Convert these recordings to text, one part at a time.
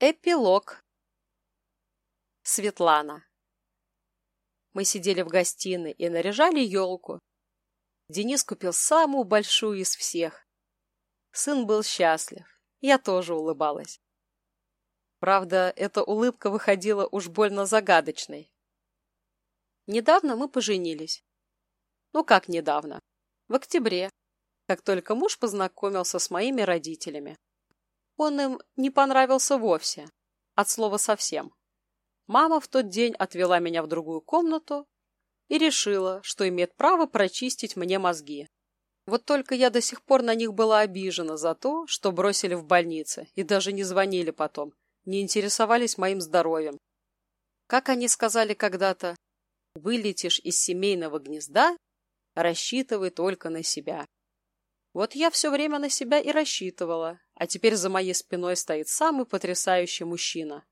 Эпилог. Светлана. Мы сидели в гостиной и наряжали елку. Денис купил самую большую из всех. Сын был счастлив. Я тоже улыбалась. Правда, эта улыбка выходила уж больно загадочной. Недавно мы поженились. Ну как недавно? В октябре, как только муж познакомился с моими родителями. Он им не понравился вовсе, от слова совсем. Мама в тот день отвела меня в другую комнату и решила, что имеет право прочистить мне мозги. Вот только я до сих пор на них была обижена за то, что бросили в больнице и даже не звонили потом, не интересовались моим здоровьем. Как они сказали когда-то, вылетишь из семейного гнезда, рассчитывай только на себя. Вот я все время на себя и рассчитывала, а теперь за моей спиной стоит самый потрясающий мужчина.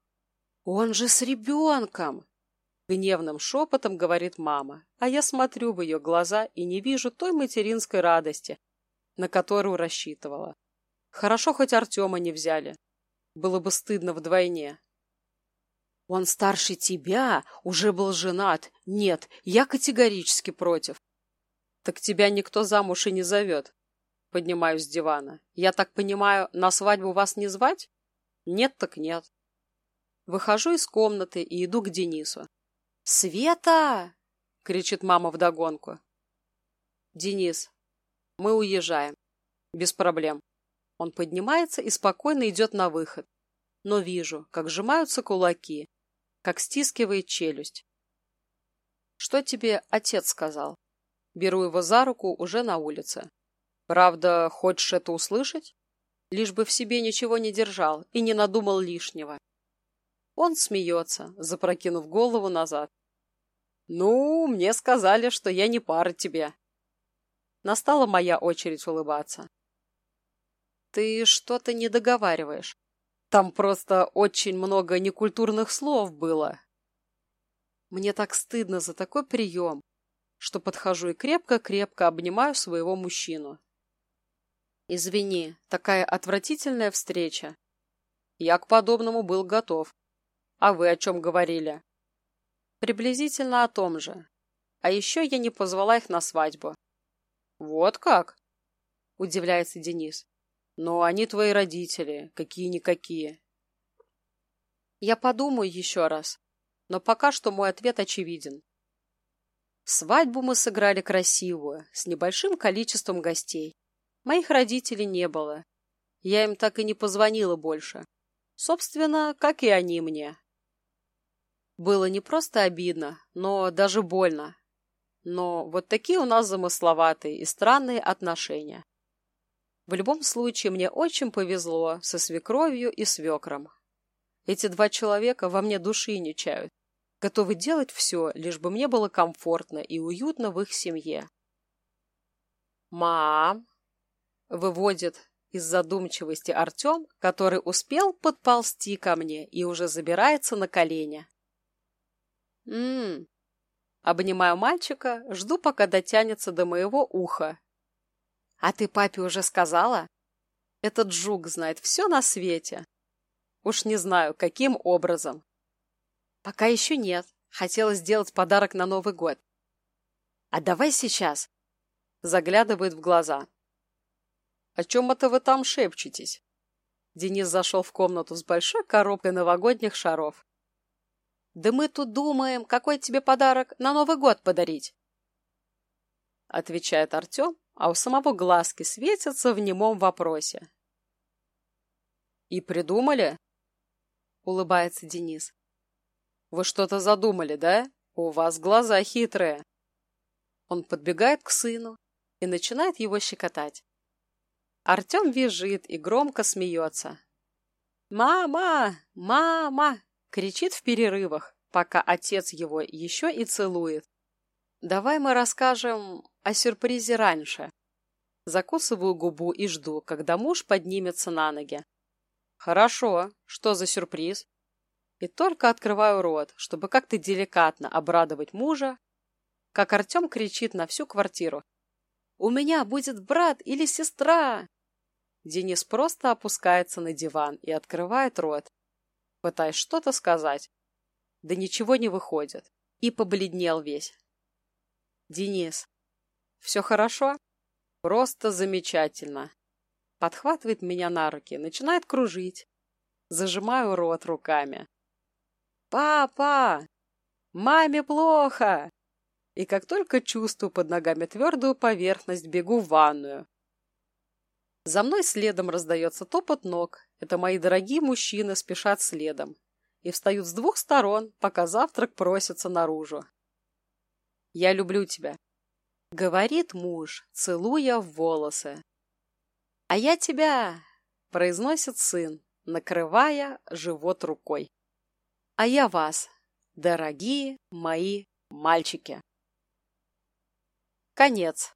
«Он же с ребенком!» Гневным шепотом говорит мама, а я смотрю в ее глаза и не вижу той материнской радости, на которую рассчитывала. Хорошо, хоть Артема не взяли. Было бы стыдно вдвойне. Он старше тебя, уже был женат. Нет, я категорически против. Так тебя никто замуж и не зовет. Поднимаюсь с дивана. Я так понимаю, на свадьбу вас не звать? Нет так нет. Выхожу из комнаты и иду к Денису. «Света!» — кричит мама вдогонку. «Денис, мы уезжаем. Без проблем». Он поднимается и спокойно идет на выход. Но вижу, как сжимаются кулаки, как стискивает челюсть. «Что тебе отец сказал?» Беру его за руку уже на улице. Правда, хочешь это услышать? Лишь бы в себе ничего не держал и не надумал лишнего. Он смеется, запрокинув голову назад. «Ну, мне сказали, что я не пара тебе». Настала моя очередь улыбаться. «Ты что-то не договариваешь. Там просто очень много некультурных слов было». Мне так стыдно за такой прием, что подхожу и крепко-крепко обнимаю своего мужчину. Извини, такая отвратительная встреча. Я к подобному был готов. А вы о чем говорили? Приблизительно о том же. А еще я не позвала их на свадьбу. Вот как? Удивляется Денис. Но они твои родители, какие-никакие. Я подумаю еще раз. Но пока что мой ответ очевиден. Свадьбу мы сыграли красивую, с небольшим количеством гостей. Моих родителей не было. Я им так и не позвонила больше. Собственно, как и они мне. Было не просто обидно, но даже больно. Но вот такие у нас замысловатые и странные отношения. В любом случае, мне очень повезло со свекровью и свекром. Эти два человека во мне души не чают, готовы делать все, лишь бы мне было комфортно и уютно в их семье. «Мам!» Выводит из задумчивости Артем, который успел подползти ко мне и уже забирается на колени. Ммм. Обнимаю мальчика, жду, пока дотянется до моего уха. А ты папе уже сказала? Этот жук знает все на свете. Уж не знаю, каким образом. Пока еще нет. Хотела сделать подарок на Новый год. А давай сейчас. Заглядывает в глаза. О чем это вы там шепчетесь? Денис зашел в комнату с большой коробкой новогодних шаров. Да мы тут думаем, какой тебе подарок на Новый год подарить. Отвечает Артем, а у самого глазки светятся в немом вопросе. И придумали? Улыбается Денис. Вы что-то задумали, да? У вас глаза хитрые. Он подбегает к сыну и начинает его щекотать. Артем визжит и громко смеется. «Мама! Мама!» — кричит в перерывах, пока отец его еще и целует. «Давай мы расскажем о сюрпризе раньше». Закусываю губу и жду, когда муж поднимется на ноги. «Хорошо. Что за сюрприз?» И только открываю рот, чтобы как-то деликатно обрадовать мужа, как Артем кричит на всю квартиру. «У меня будет брат или сестра!» Денис просто опускается на диван и открывает рот. пытаясь что-то сказать. Да ничего не выходит. И побледнел весь. Денис, все хорошо? Просто замечательно. Подхватывает меня на руки, начинает кружить. Зажимаю рот руками. «Папа! Маме плохо!» И как только чувствую под ногами твердую поверхность, бегу в ванную. За мной следом раздается топот ног. Это мои дорогие мужчины спешат следом. И встают с двух сторон, пока завтрак просится наружу. «Я люблю тебя», — говорит муж, целуя волосы. «А я тебя!» — произносит сын, накрывая живот рукой. «А я вас, дорогие мои мальчики!» Конец.